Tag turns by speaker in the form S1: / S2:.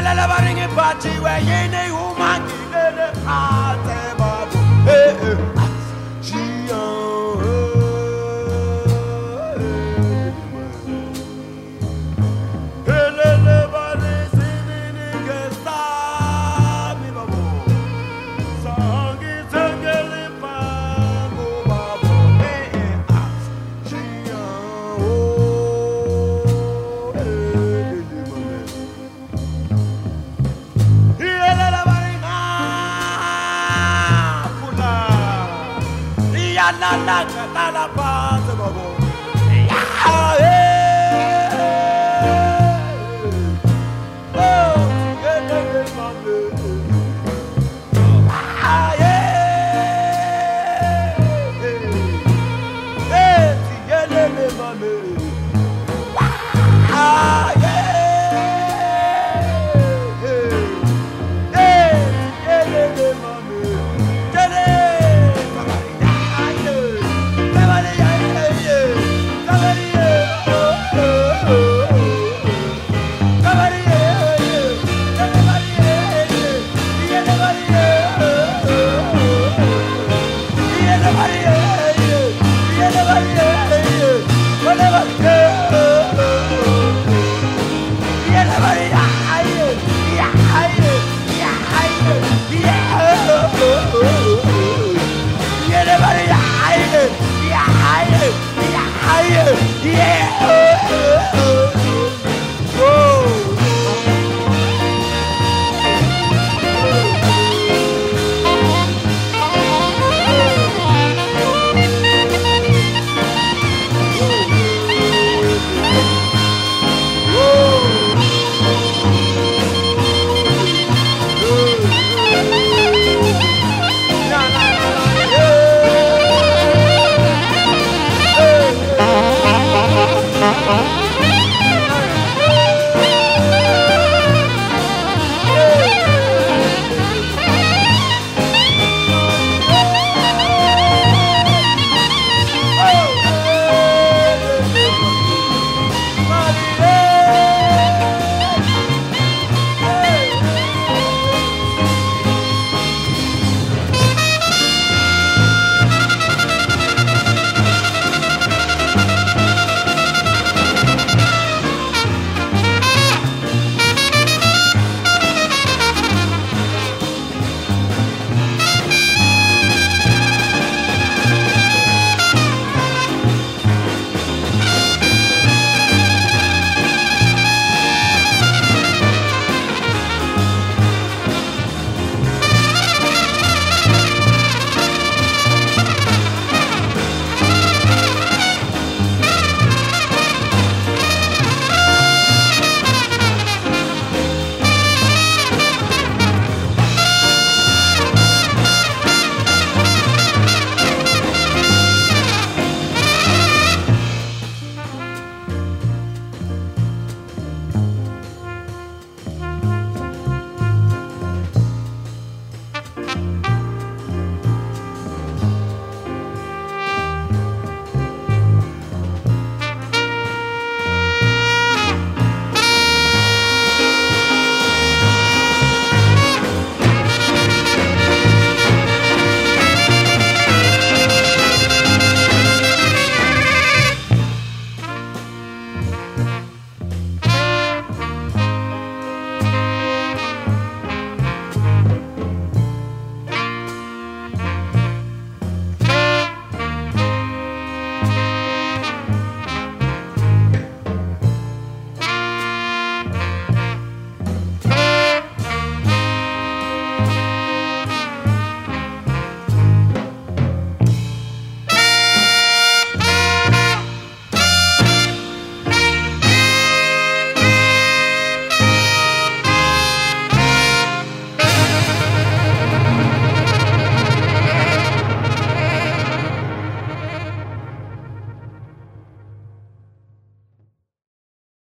S1: felela ba reng party wena e humang le le ba yana la la la la bobo. Yeah!